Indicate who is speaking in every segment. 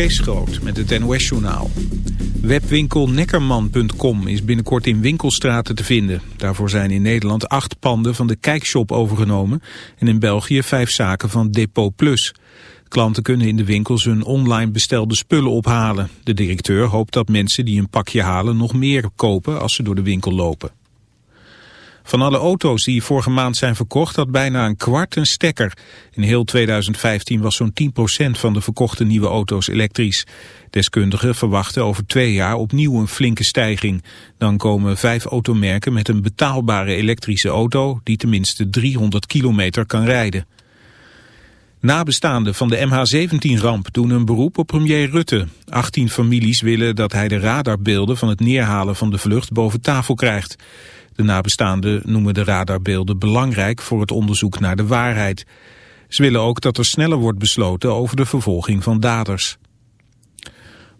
Speaker 1: Kees met het NOS-journaal. Webwinkel Neckerman.com is binnenkort in winkelstraten te vinden. Daarvoor zijn in Nederland acht panden van de Kijkshop overgenomen... en in België vijf zaken van Depot Plus. Klanten kunnen in de winkels hun online bestelde spullen ophalen. De directeur hoopt dat mensen die een pakje halen nog meer kopen als ze door de winkel lopen. Van alle auto's die vorige maand zijn verkocht had bijna een kwart een stekker. In heel 2015 was zo'n 10% van de verkochte nieuwe auto's elektrisch. Deskundigen verwachten over twee jaar opnieuw een flinke stijging. Dan komen vijf automerken met een betaalbare elektrische auto die tenminste 300 kilometer kan rijden. Nabestaanden van de MH17-ramp doen een beroep op premier Rutte. 18 families willen dat hij de radarbeelden van het neerhalen van de vlucht boven tafel krijgt. De nabestaanden noemen de radarbeelden belangrijk voor het onderzoek naar de waarheid. Ze willen ook dat er sneller wordt besloten over de vervolging van daders.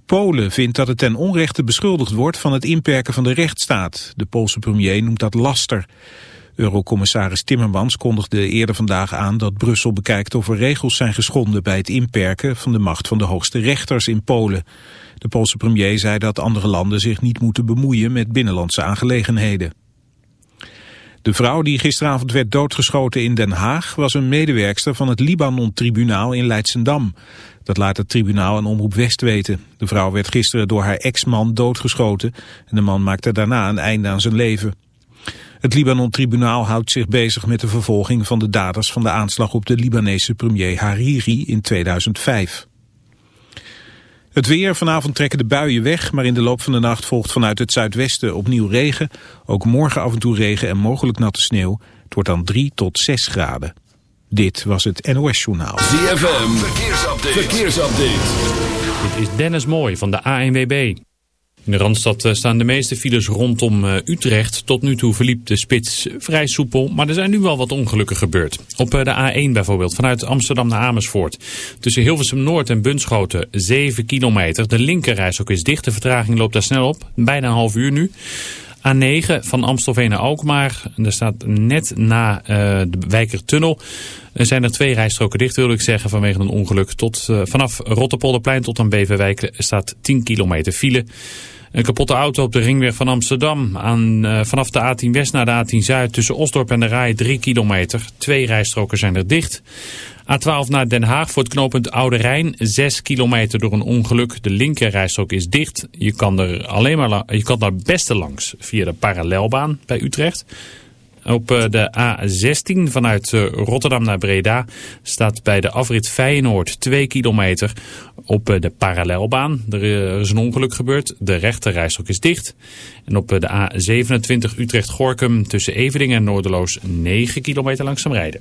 Speaker 1: Polen vindt dat het ten onrechte beschuldigd wordt van het inperken van de rechtsstaat. De Poolse premier noemt dat laster. Eurocommissaris Timmermans kondigde eerder vandaag aan dat Brussel bekijkt of er regels zijn geschonden bij het inperken van de macht van de hoogste rechters in Polen. De Poolse premier zei dat andere landen zich niet moeten bemoeien met binnenlandse aangelegenheden. De vrouw die gisteravond werd doodgeschoten in Den Haag was een medewerkster van het Libanon-tribunaal in Leidsendam. Dat laat het tribunaal en Omroep West weten. De vrouw werd gisteren door haar ex-man doodgeschoten en de man maakte daarna een einde aan zijn leven. Het Libanon-tribunaal houdt zich bezig met de vervolging van de daders van de aanslag op de Libanese premier Hariri in 2005. Het weer, vanavond trekken de buien weg, maar in de loop van de nacht volgt vanuit het zuidwesten opnieuw regen. Ook morgen af en toe regen en mogelijk natte sneeuw. Het wordt dan 3 tot 6 graden. Dit was het NOS Journaal.
Speaker 2: ZFM, verkeersupdate. verkeersupdate.
Speaker 3: Dit is Dennis Mooi van de ANWB. In de Randstad eh, staan de meeste files rondom eh, Utrecht. Tot nu toe verliep de spits vrij soepel, maar er zijn nu wel wat ongelukken gebeurd. Op eh, de A1 bijvoorbeeld, vanuit Amsterdam naar Amersfoort. Tussen Hilversum Noord en Bunschoten 7 kilometer. De linkerreis ook is dicht, de vertraging loopt daar snel op. Bijna een half uur nu. A9 van Amstelveen naar Alkmaar. Daar staat net na uh, de Wijkertunnel. Er zijn er twee rijstroken dicht, wil ik zeggen, vanwege een ongeluk. Tot, uh, vanaf Rotterpolderplein tot aan Beverwijk staat 10 kilometer file. Een kapotte auto op de ringweg van Amsterdam. Aan, uh, vanaf de A10 West naar de A10 Zuid tussen Osdorp en de Rai 3 kilometer. Twee rijstroken zijn er dicht. A12 naar Den Haag voor het knooppunt Oude Rijn. 6 kilometer door een ongeluk. De linker rijstrook is dicht. Je kan er alleen maar je kan daar beste langs via de parallelbaan bij Utrecht. Op eh, de A16 vanuit eh, Rotterdam naar Breda staat bij de afrit Feyenoord 2 kilometer op eh, de parallelbaan. Er is een ongeluk gebeurd. De rechterrijstrook is dicht. En op de A27 Utrecht-Gorkum tussen Everdingen en Noorderloos 9 kilometer langzaam rijden.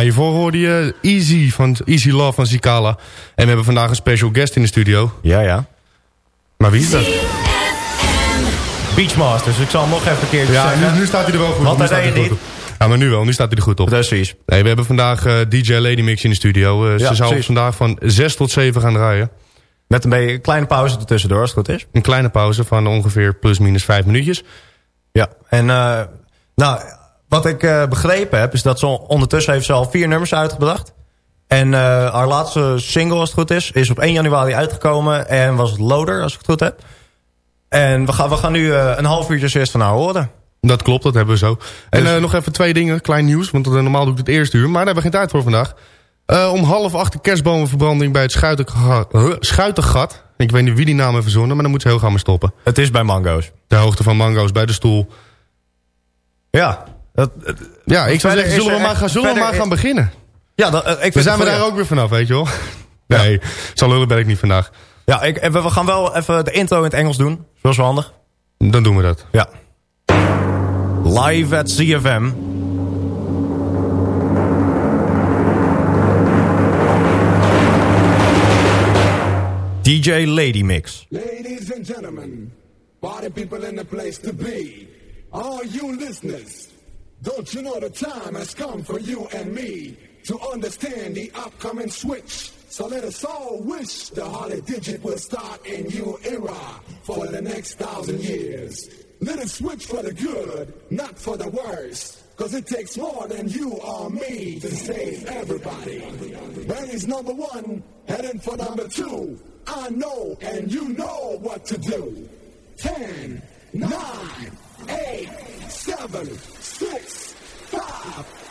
Speaker 4: Ja, hiervoor hoorde je Easy, van, Easy Love van Zicala. En we hebben vandaag een special guest in de studio.
Speaker 5: Ja, ja.
Speaker 4: Maar wie is dat?
Speaker 5: Beachmasters, ik zal hem nog even een keertje
Speaker 4: Ja,
Speaker 5: zeggen.
Speaker 4: nu, nu staat hij er wel goed
Speaker 5: Want
Speaker 4: op.
Speaker 5: hij
Speaker 4: Nu staat
Speaker 5: deed
Speaker 4: hij op. Ja, maar nu wel. Nu staat hij er goed op.
Speaker 5: Zoiets.
Speaker 4: Nee, we hebben vandaag eh, DJ Lady Mix in de studio. Eh,
Speaker 5: Ja,
Speaker 4: ze zou
Speaker 5: precies.
Speaker 4: vandaag van 6 tot 7 gaan draaien.
Speaker 5: Met een beetje een kleine pauze ertussendoor, als het goed is.
Speaker 4: Een kleine pauze van ongeveer plus minus 5 minuutjes.
Speaker 5: Ja, en eh, nou, wat ik eh, begrepen heb, is dat ze ondertussen heeft ze al vier nummers uitgebracht. En eh, haar laatste single, als het goed is, is op 1 januari uitgekomen en was het Loader, als ik het goed heb. En we gaan, we gaan nu eh, een half uurtje eerst van haar horen.
Speaker 4: Dat klopt, dat hebben we zo. En
Speaker 5: Dus-
Speaker 4: nog even twee dingen, klein nieuws. Want normaal doe ik het eerste uur. Maar daar hebben we geen tijd voor vandaag. Om half acht de kerstbomenverbranding bij het Schuitengat. Ik weet niet wie die naam heeft verzonnen, maar dan moet ze heel gaan maar stoppen.
Speaker 5: Het is bij Mango's.
Speaker 4: De hoogte van Mango's bij de stoel.
Speaker 5: Ja. Dat,
Speaker 4: Ja, ik zou zeggen,
Speaker 5: is
Speaker 4: zullen we maar gaan, zullen we maar
Speaker 5: is-
Speaker 4: gaan beginnen?
Speaker 5: ja, dat, eh, ik vind
Speaker 4: We zijn we daar ook weer vanaf, weet je wel? Nee, zo lullen ben ik niet vandaag.
Speaker 5: Ja, ik, we we gaan wel even de intro in het Engels doen. Zoals wel handig.
Speaker 4: Dan doen we dat.
Speaker 5: Ja. Live at CFM. DJ Lady Mix.
Speaker 6: Ladies and gentlemen, party people in the place to be. All you listeners, don't you know the time has come for you and me to understand the upcoming switch? So let us all wish the holly digit will start a new era for the next thousand years. Let us switch for the good, not for the worse. Cause it takes more than you or me to save everybody. Brandy's number one, heading for number two. I know and you know what to do. Ten, nine, eight, seven, six, five,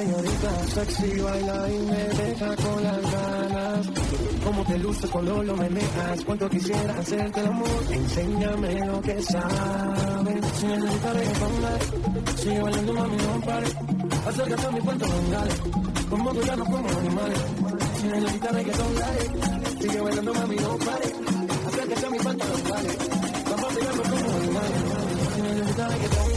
Speaker 7: señorita. Sexy baila y me deja con las ganas. Cómo te luce cuando lo meneas. Cuánto quisiera hacerte el amor. Enséñame lo que sabes. Necesitas reggaetón, Sigue bailando, mami, no pare. Acércate a mi puerto, dale. Como tú ya no como animales. Necesitas reggaetón, dale. Sigue bailando, mami, no pare. Acércate a mi puerto, dale. Vamos a pegarnos como animales. Necesitas reggaetón,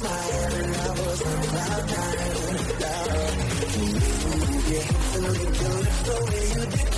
Speaker 7: Love, you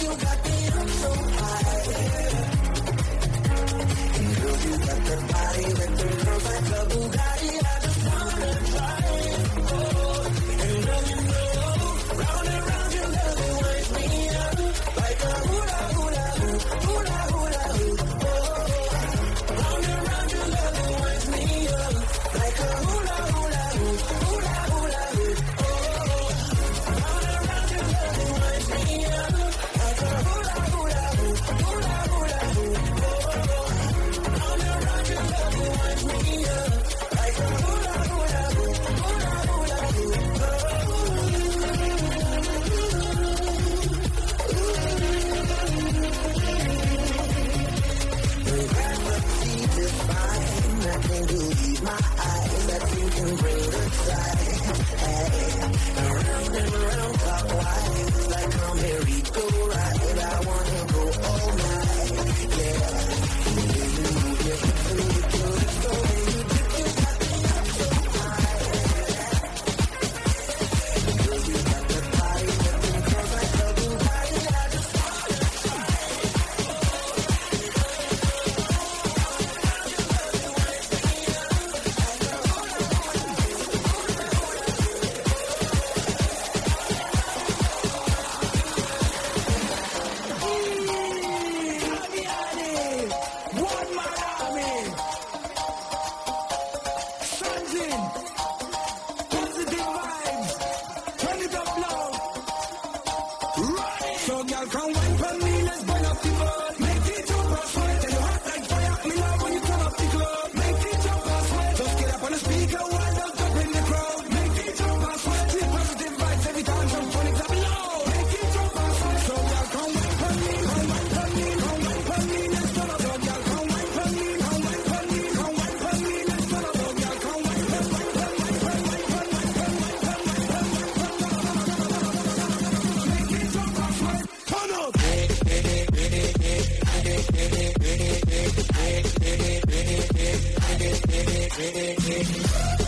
Speaker 7: So girl,
Speaker 6: come
Speaker 7: Yeah, yeah, yeah.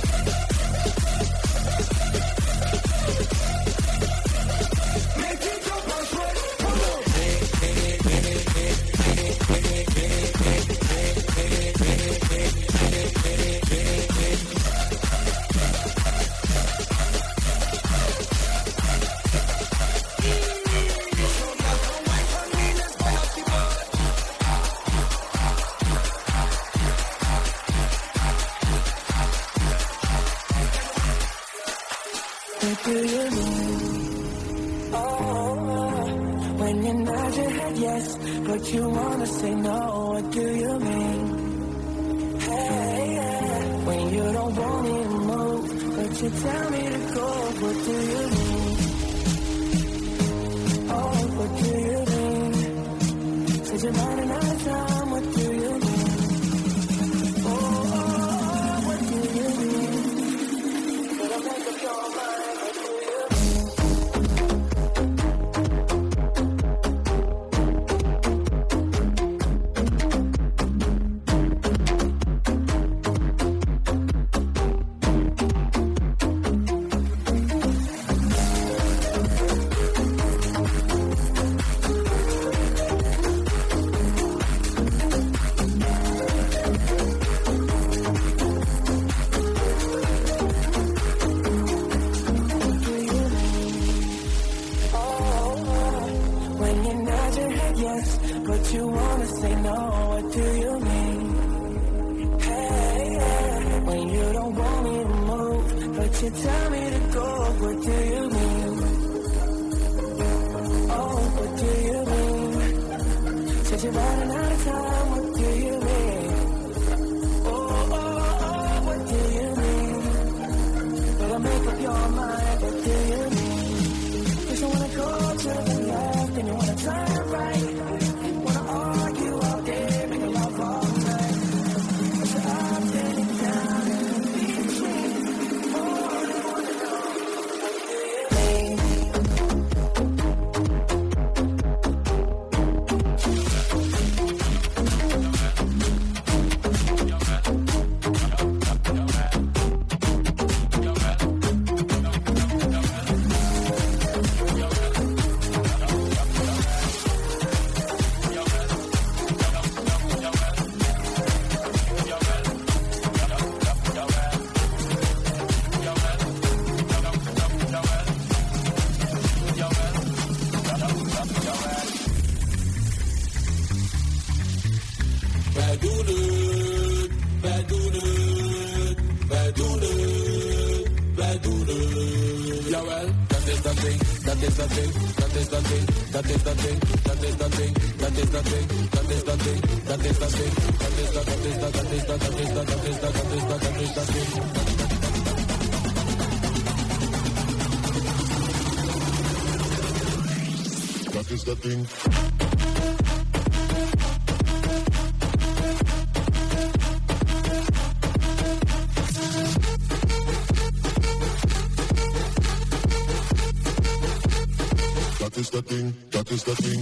Speaker 8: That is the thing, that is the thing, that is the thing, that is the thing, that is the thing, that is the thing, that is the that is the that is the that is the that is the that is the that is the thing.
Speaker 6: That is the thing. Is the thing.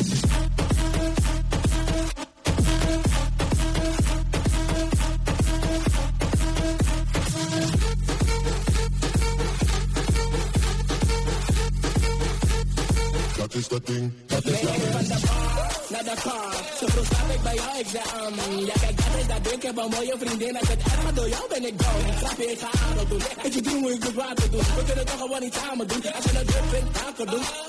Speaker 6: Dat is the thing, dat is
Speaker 8: de bar naar de car. Zo vroeg ik bij jou, ik um, Ja kijk dat is dat ding, heb een mooie vriendin Als het erg door jou ben ik down Grap je, ik ga aan doen Ik je doen hoe ik het water We kunnen toch gewoon iets samen doen Als je het druk vindt, dan doen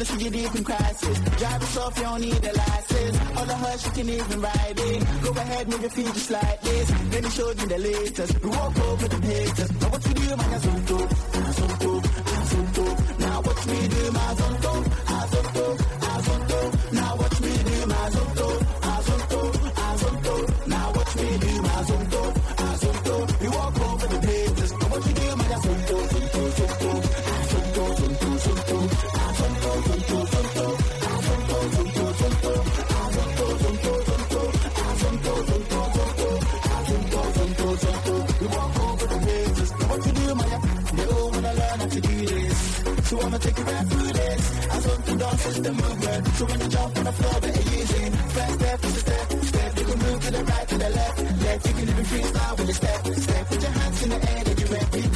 Speaker 8: wanna see you deep in crisis. Drive off, you don't need a license. All the hush, you can even ride in. Go ahead, move your feet just like this. Then he showed me the latest. We walk over the haters. Now what you do, man. I'm so dope. I'm. Now watch me do my zonto. I'ma take you right through this. I want to dance is the movement. So when you jump on the floor, better use it. First step is step, step. You can move to the right, to the left, left. You can even freestyle with a step, step. Put your hands in the air, then you rep it.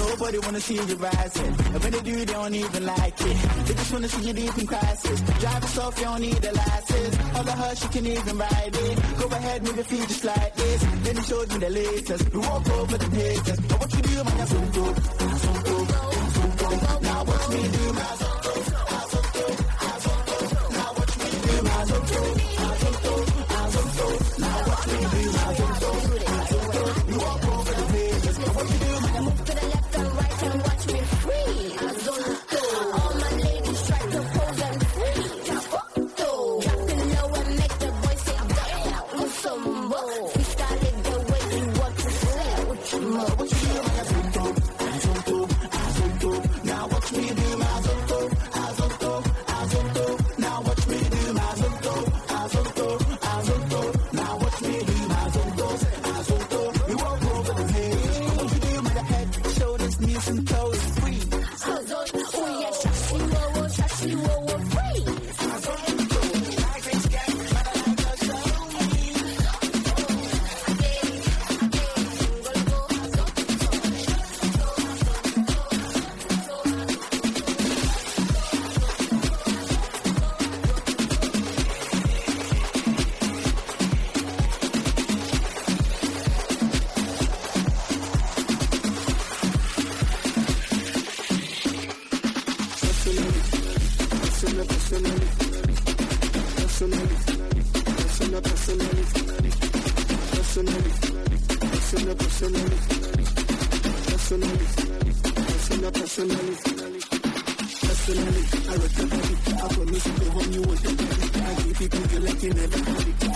Speaker 8: Nobody wanna see you rising. And when they do, they don't even like it. They just wanna see you deep in crisis. Drive yourself, you don't need a license. All the hush, you can even ride it. Go ahead, move your feet just like this. Then he showed me the latest. We walk over the haters. But what you do, man, you're so. Now watch me do my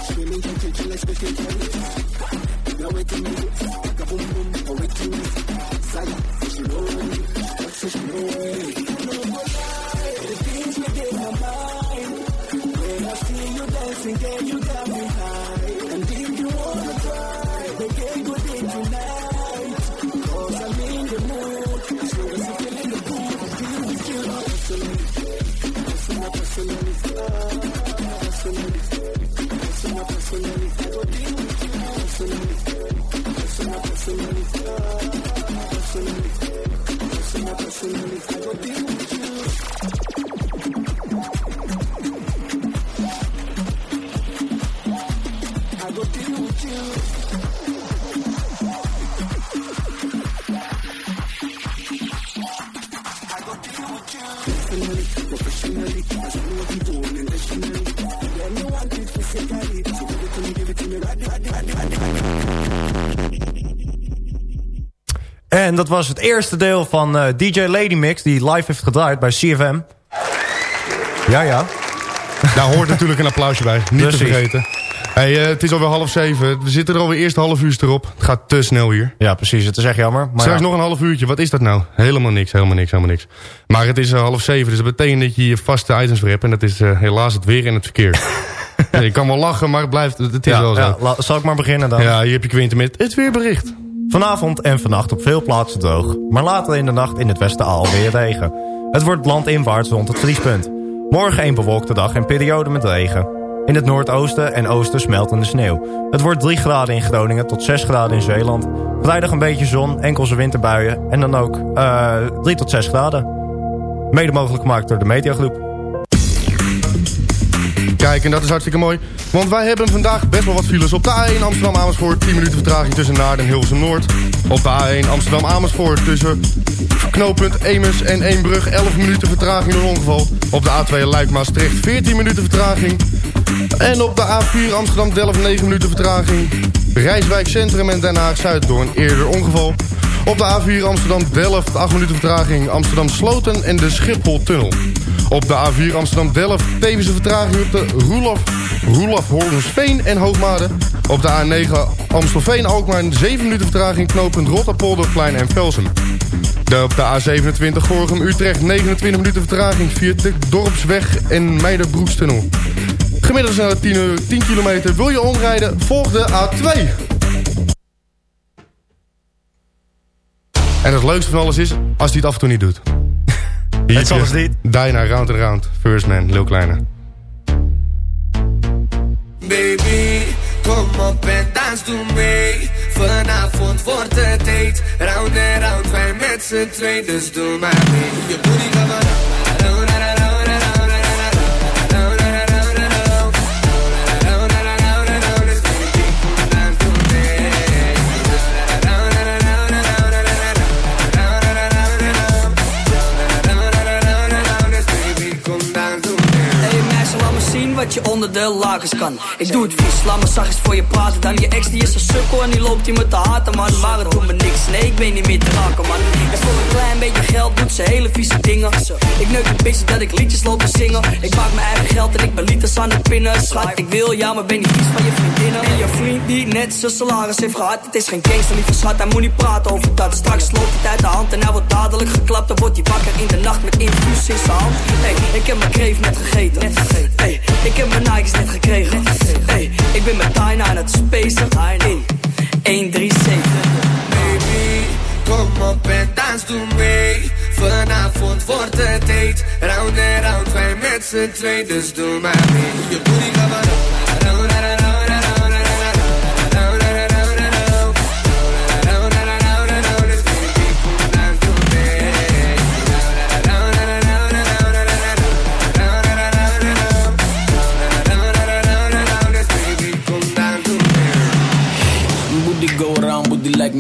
Speaker 8: Screaming, can't you chill, let's get Now
Speaker 7: like a boom boom,
Speaker 5: En dat was het eerste deel van eh, DJ Lady Mix... die live heeft gedraaid bij CFM. Ja, ja.
Speaker 4: Daar hoort natuurlijk een applausje bij. Niet te vergeten. Hey, eh, het is alweer half zeven. We zitten er alweer eerst half uur erop. Het gaat te snel hier.
Speaker 5: Ja, precies. Het is echt jammer. Maar
Speaker 4: Straks
Speaker 5: ja.
Speaker 4: nog een half uurtje. Wat is dat nou? Helemaal niks, helemaal niks, helemaal niks. Maar het is eh, half zeven, dus dat betekent dat je je vaste items weer hebt. En dat is helaas het weer en het verkeer. Ja, je kan wel lachen, maar het, blijft, het is
Speaker 5: Ja,
Speaker 4: wel zo.
Speaker 5: zal ik maar beginnen dan?
Speaker 4: Ja, hier heb je Quinten met het weerbericht.
Speaker 5: Vanavond en vannacht op veel plaatsen droog. Maar later in de nacht in het westen alweer regen. Het wordt landinwaarts rond het vriespunt. Morgen een bewolkte dag en periode met regen. In het noordoosten en oosten smeltende sneeuw. Het wordt 3 graden in Groningen tot 6 graden in Zeeland. Vrijdag een beetje zon, enkelse winterbuien. En dan ook eh 3 tot 6 graden. Mede mogelijk gemaakt door de Mediagroep.
Speaker 4: Kijk, en dat is hartstikke mooi. Want wij hebben vandaag best wel wat files op de A1 Amsterdam-Amersfoort. 10 minuten vertraging tussen Naarden en Hilversum-Noord. Op de A1 Amsterdam-Amersfoort tussen knooppunt Eemers en Eembrug. 11 minuten vertraging door ongeval. Op de A2 Luik-Maastricht 14 minuten vertraging. En op de A4 Amsterdam-Delft 9 minuten vertraging. Rijswijk Centrum en Den Haag-Zuid door een eerder ongeval. Op de A4 Amsterdam-Delft 8 minuten vertraging. Amsterdam-Sloten en de Schiphol-tunnel. Op de A4 Amsterdam-Delft tevens een vertraging op de Roelof, Roelof en Hoogmade. Op de A9 Amstelveen-Alkmaar 7 minuten vertraging knooppunt Rotterpolderplein en Velsum. De, op de A27 Gorgum-Utrecht 29 minuten vertraging via de Dorpsweg en Meiderbroekstunnel. Gemiddeld snelheid 10, uur- 10 kilometer. Wil je omrijden? Volg de A2. En het leukste van alles is, als hij het af en toe niet doet.
Speaker 5: Het zal niet.
Speaker 4: Dyna, Round and Round. First Man, Lil Kleine.
Speaker 9: Baby, kom op en dans doe mee. Vanavond wordt het date. Round en round, wij met z'n twee, dus doe maar mee. Je booty gaat maar
Speaker 10: wat je onder de lakens kan. Ik doe het vies, laat me zachtjes voor je praten. Dan je ex die is een sukkel en die loopt hier met de haten man. Maar het doet me niks, nee ik ben niet meer te raken man. En voor een klein beetje geld doet ze hele vieze dingen. Ik neuk een beetje dat ik liedjes loop te zingen. Ik maak mijn eigen geld en ik ben liters aan het pinnen. Schat, ik wil jou, maar ben niet vies van je vriendinnen. En je vriend die net zijn salaris heeft gehad. Het is geen gangster, lieve schat, hij moet niet praten over dat. Straks loopt het uit de hand en hij wordt dadelijk geklapt. Dan wordt hij wakker in de nacht met infuus in zijn hand. Hey, ik heb mijn kreef net gegeten. Ik heb mijn Nikes net gekregen. Hey, ik ben met Tyna aan het spacen. In 137.
Speaker 9: Baby, kom op en dans doe mee. Vanavond wordt het date. Round en round, wij met z'n twee, dus doe maar mee. Je booty gaat maar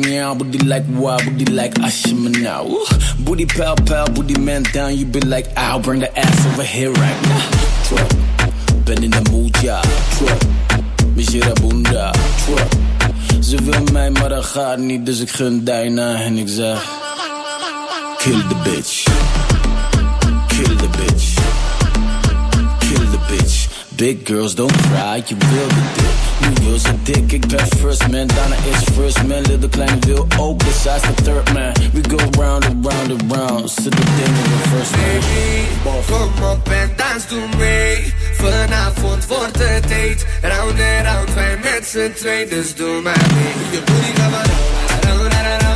Speaker 11: meow, booty like wow, booty like Ashima now. Booty pal pal, booty man down, you be like, I'll bring the ass over here right now. Twerk, ben in de mood, ja. Twerk, Mishira bunda, twerk. Ze wil mij, maar dat gaat niet, dus ik gun Dyna en ik zeg, kill the bitch. Kill the bitch. Kill the bitch. Big girls don't cry, je wil de dik. Wil ze dik, ik ben first man. Daarna is first man, little kleine wil ook. Besides the third man, we go round and round and round. Zit de ding in de first man.
Speaker 9: Kom op en dans doe mee. Vanavond wordt het date. Round en round, wij met z'n twee, dus doe maar mee. Je booty gaat maar round, round, round, round,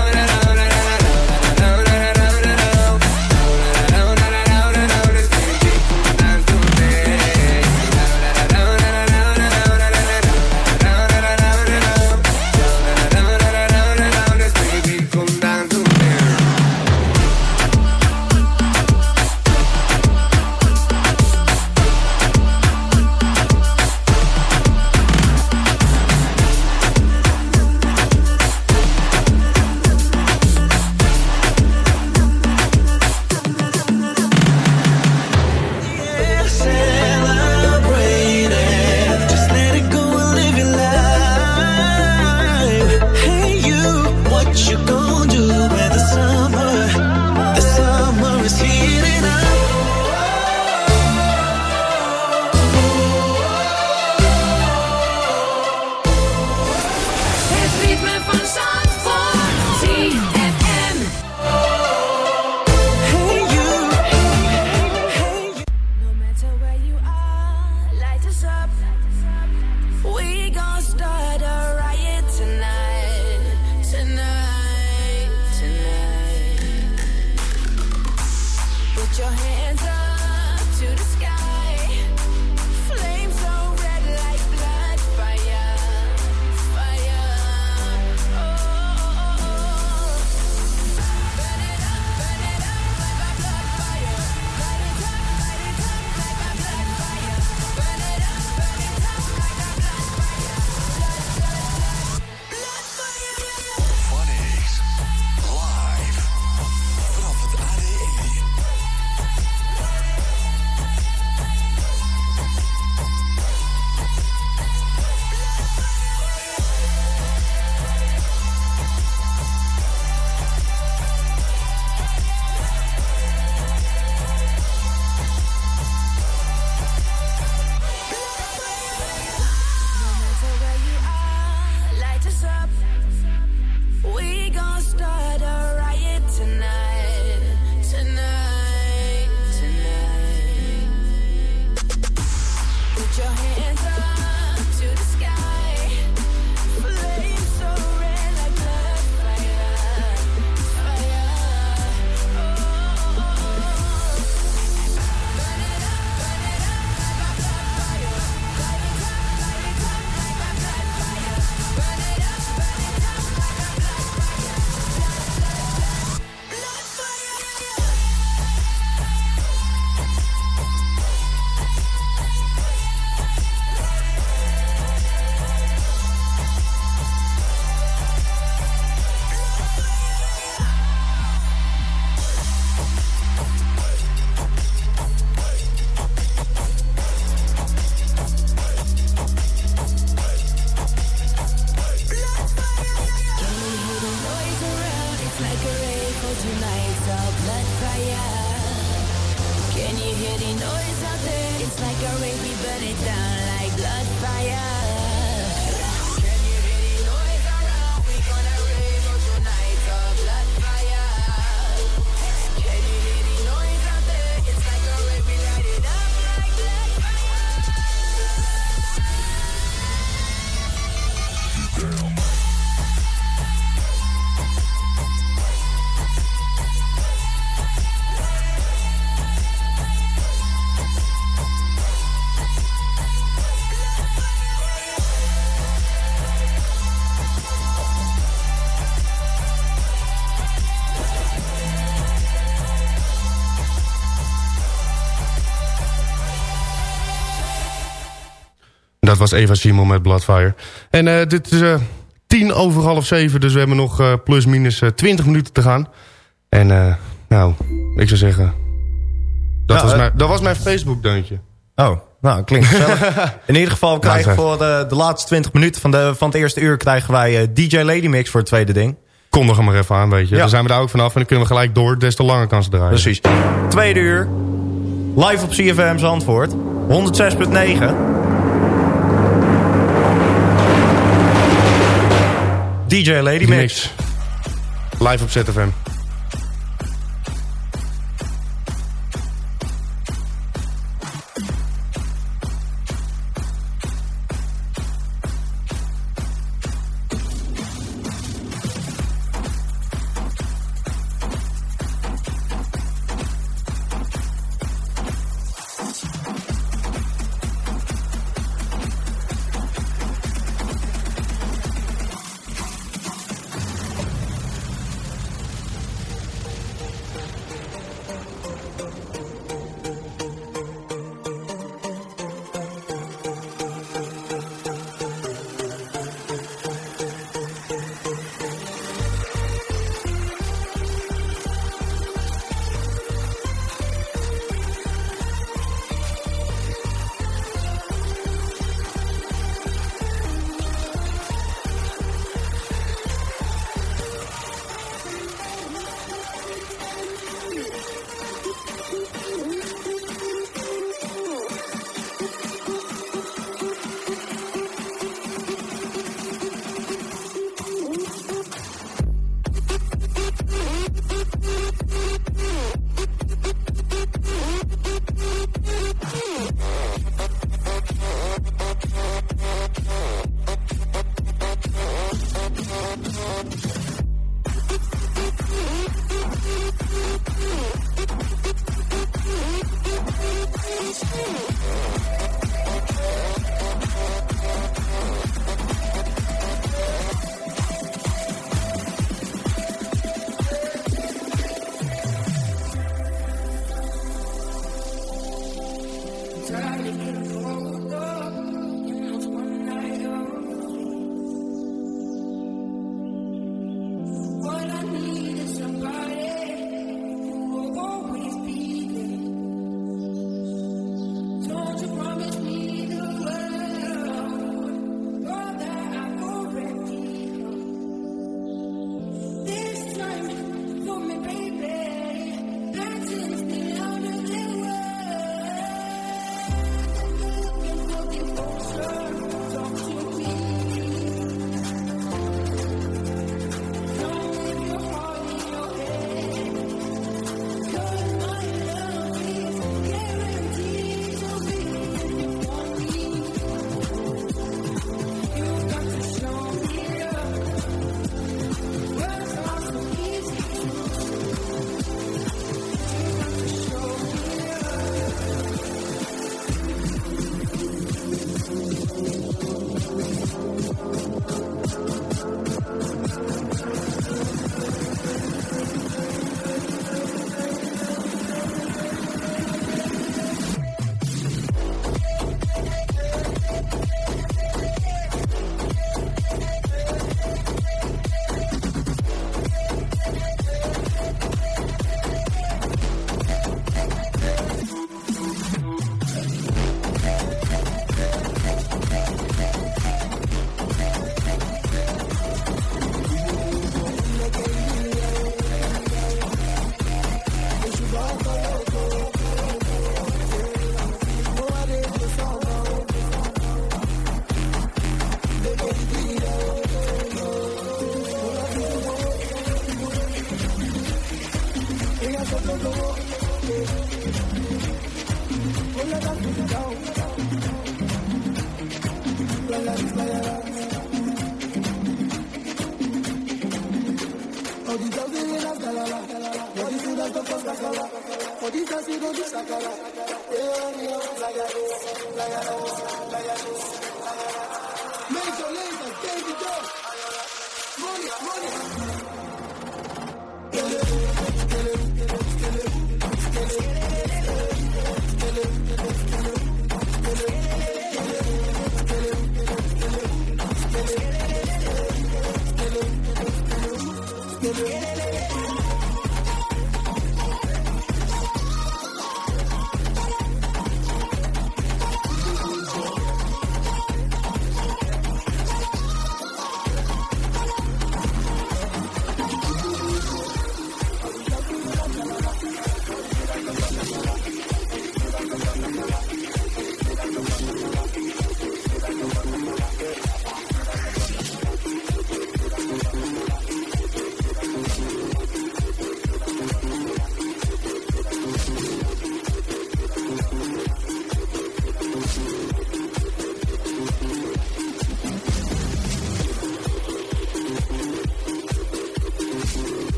Speaker 4: Dat was Eva Simon met Bloodfire. En eh, dit is eh, tien over half zeven, dus we hebben nog eh, plus minus twintig minuten te gaan. En nou, ik zou zeggen... Dat,
Speaker 5: Ja,
Speaker 4: was, mijn, dat was mijn Facebook-deuntje.
Speaker 5: Oh, nou, klinkt gezellig. In ieder geval krijgen we
Speaker 4: Nou,
Speaker 5: voor de, de laatste 20 minuten van, de, van het eerste uur... krijgen wij DJ Lady Mix voor het tweede ding.
Speaker 4: Kondig hem maar even aan, weet je.
Speaker 5: Ja.
Speaker 4: Dan zijn we daar ook vanaf en dan kunnen we gelijk door. Des te langer kan ze draaien.
Speaker 5: Precies. Tweede uur. Live op CFM Zandvoort. 106.9. DJ Lady Mix.
Speaker 4: Live op ZFM.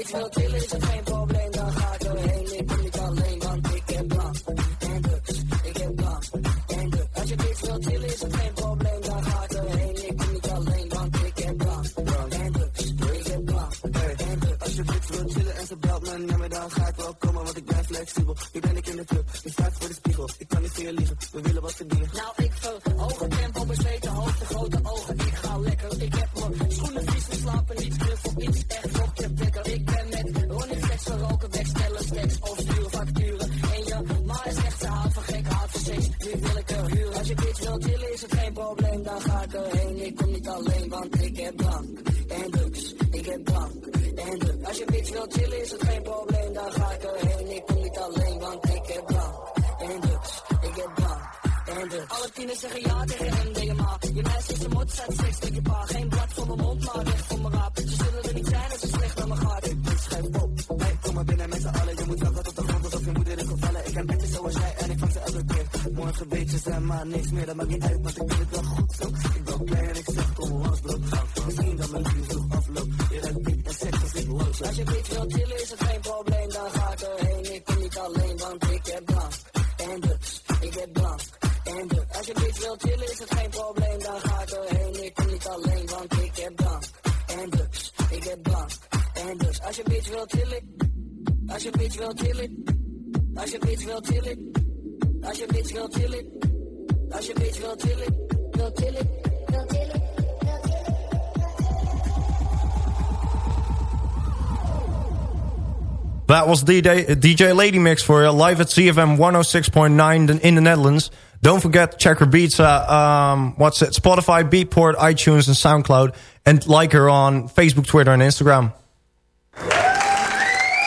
Speaker 12: Als Als je bitch wil chillen is het geen probleem, dan ga ik erheen. Ik kom niet alleen, want ik heb drank en drugs. Ik heb drank en drugs. Alle tieners zeggen ja tegen MDMA. Je meisje is de mot, staat seks met je pa. Geen blad voor mijn mond, maar weg voor mijn raap. Ze zullen er niet zijn als het slecht met me gaat. Ik
Speaker 13: Ik schrijf op, hey, kom maar binnen met z'n allen. Je moet zakken tot de grond alsof je moeder is gevallen. Ik heb netjes zoals jij en ik vang ze elke keer. Morgen weet je zijn maar niks meer, dat maakt niet uit, want ik vind het wel goed zo. Ik ben als
Speaker 12: je bitch wil chillen is het geen probleem, dan ga ik erheen. Ik kom niet alleen, want ik heb blank en drugs. Ik heb blank en drugs. Als je bitch wil chillen is het geen probleem, dan ga ik erheen. Ik kom niet alleen, want ik heb blank en drugs. Ik heb blank en drugs. Als je bitch wil chillen, als je bitch wil chillen, als je bitch wil chillen, als je bitch wil chillen, als je bitch wil chillen, wil chillen, wil chillen.
Speaker 5: That was DJ, DJ Lady Mix for you, live at CFM 106.9 in the Netherlands. Don't forget, check her beats, uh, um, what's it, Spotify, Beatport, iTunes and SoundCloud. And like her on Facebook, Twitter en Instagram.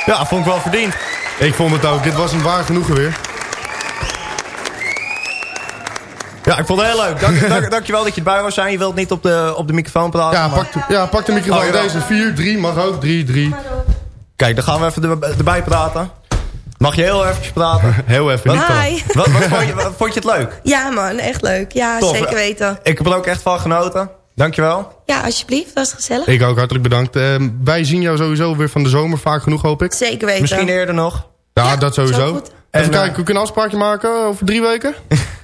Speaker 5: Ja, vond ik wel verdiend.
Speaker 4: Ik vond het ook. Dit was een waar genoegen weer.
Speaker 5: Ja, ik vond het heel leuk. Dank, dank, dankjewel dat je erbij was zijn. Je wilt niet op de, op de microfoon praten.
Speaker 4: Ja,
Speaker 5: maar-
Speaker 4: pak, de- ja, pak de microfoon.
Speaker 5: Oh.
Speaker 4: Deze 4, 3, mag ook. 3, 3.
Speaker 5: Kijk, dan gaan we even er- erbij praten. Mag je heel even praten?
Speaker 4: Heel even,
Speaker 14: Hi.
Speaker 5: wat, wat vond, je, wat- vond je het leuk?
Speaker 14: Ja man, echt leuk. Ja,
Speaker 5: Tof.
Speaker 14: zeker weten.
Speaker 5: Ik heb er ook echt van genoten. Dankjewel.
Speaker 14: Ja, alsjeblieft. Was gezellig.
Speaker 4: Ik ook, hartelijk bedankt. Eh, wij zien jou sowieso weer van de zomer vaak genoeg, hoop ik.
Speaker 14: Zeker weten.
Speaker 5: Misschien eerder nog.
Speaker 4: Ja, dat sowieso.
Speaker 14: goed.
Speaker 4: Even
Speaker 5: En,
Speaker 4: kijken,
Speaker 5: eh,
Speaker 4: we kunnen een afspraakje maken over drie weken?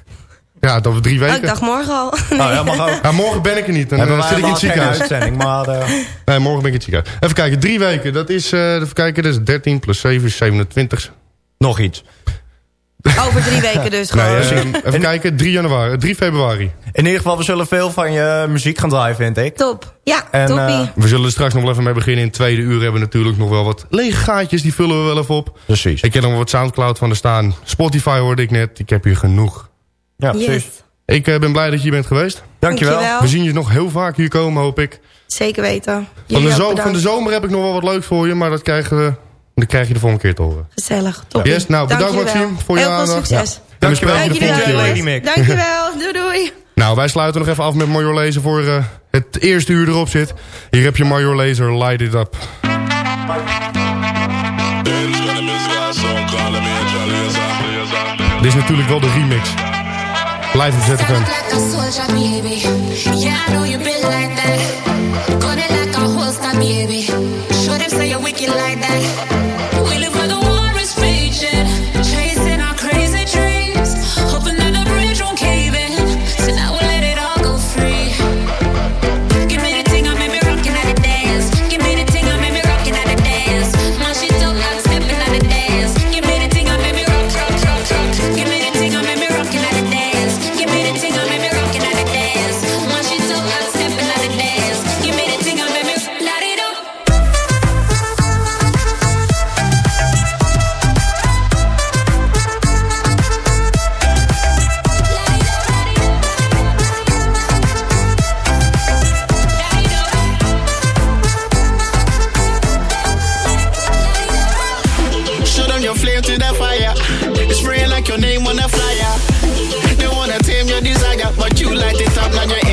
Speaker 4: ja, over drie
Speaker 14: Oh,
Speaker 4: weken.
Speaker 14: ik dacht morgen al.
Speaker 5: Oh, ja, mag ook.
Speaker 4: Ja, morgen ben ik er niet. Dan
Speaker 5: Hebben
Speaker 4: eh, zit ik in het ziekenhuis.
Speaker 5: uitzending, maar... eh,
Speaker 4: Nee, morgen ben ik in het ziekenhuis. Even kijken, drie weken. Dat is, eh, even kijken, dat is 13 plus 7 is 27.
Speaker 5: nog iets.
Speaker 14: Over drie weken dus gewoon.
Speaker 4: Nee, even kijken, 3, januari, 3 februari.
Speaker 5: In ieder geval, we zullen veel van je muziek gaan draaien, vind ik.
Speaker 14: Top. Ja,
Speaker 5: En,
Speaker 14: toppie.
Speaker 4: We zullen er straks nog wel even mee beginnen. In het tweede uur hebben we natuurlijk nog wel wat lege gaatjes. Die vullen we wel even op.
Speaker 5: Precies.
Speaker 4: Ik heb nog wat Soundcloud van er staan. Spotify hoorde ik net. Ik heb hier genoeg.
Speaker 5: Ja,
Speaker 14: Yes.
Speaker 5: precies.
Speaker 4: Ik eh, ben blij dat je hier bent geweest.
Speaker 5: Dankjewel.
Speaker 14: Dankjewel.
Speaker 4: We zien je nog heel vaak hier komen, hoop ik.
Speaker 14: Zeker weten.
Speaker 4: Van de,
Speaker 14: ook
Speaker 4: zo- van
Speaker 14: bedankt.
Speaker 4: de zomer heb ik nog wel wat leuks voor je. Maar dat, krijgen we, dat krijg je de volgende keer te horen.
Speaker 14: Gezellig. Toppie.
Speaker 4: Yes, nou, bedankt. Maxime voor je
Speaker 14: Heel veel
Speaker 4: aandacht.
Speaker 14: succes.
Speaker 4: Ja. En we
Speaker 5: Dankjewel.
Speaker 4: spreken je de
Speaker 14: Dank
Speaker 4: volgende
Speaker 14: jullie
Speaker 4: keer
Speaker 14: wel.
Speaker 5: Lady
Speaker 4: weer.
Speaker 5: Mick.
Speaker 14: Dankjewel. Doei doei.
Speaker 4: Nou, wij sluiten nog even af met Major Lazer voor eh, het eerste uur erop zit. Hier heb je Major Lazer, Light It Up. Dit is natuurlijk wel de remix. Live op ZFM.
Speaker 15: like your flame to the fire. It's spraying like your name on a flyer. They wanna tame your desire, but you light it up,
Speaker 4: now you're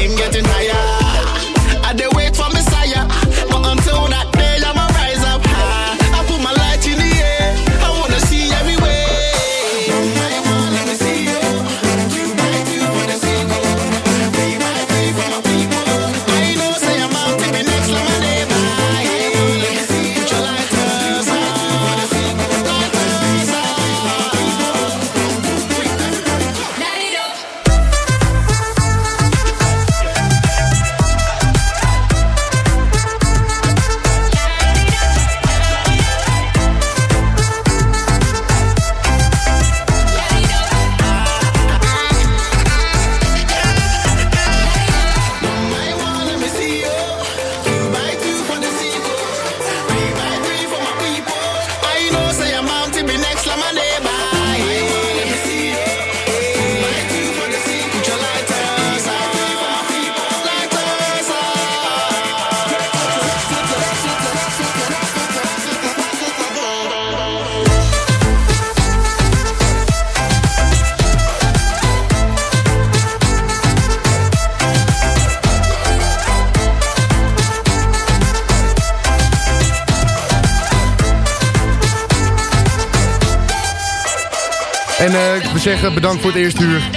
Speaker 4: zeggen bedankt voor het eerste uur.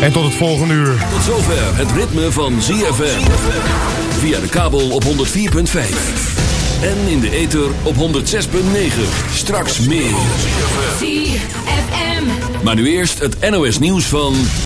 Speaker 4: En tot het volgende uur.
Speaker 2: Tot zover het ritme van ZFM. Via de kabel op 104.5. En in de ether op 106.9. Straks meer.
Speaker 16: ZFM.
Speaker 2: Maar nu eerst het NOS nieuws van...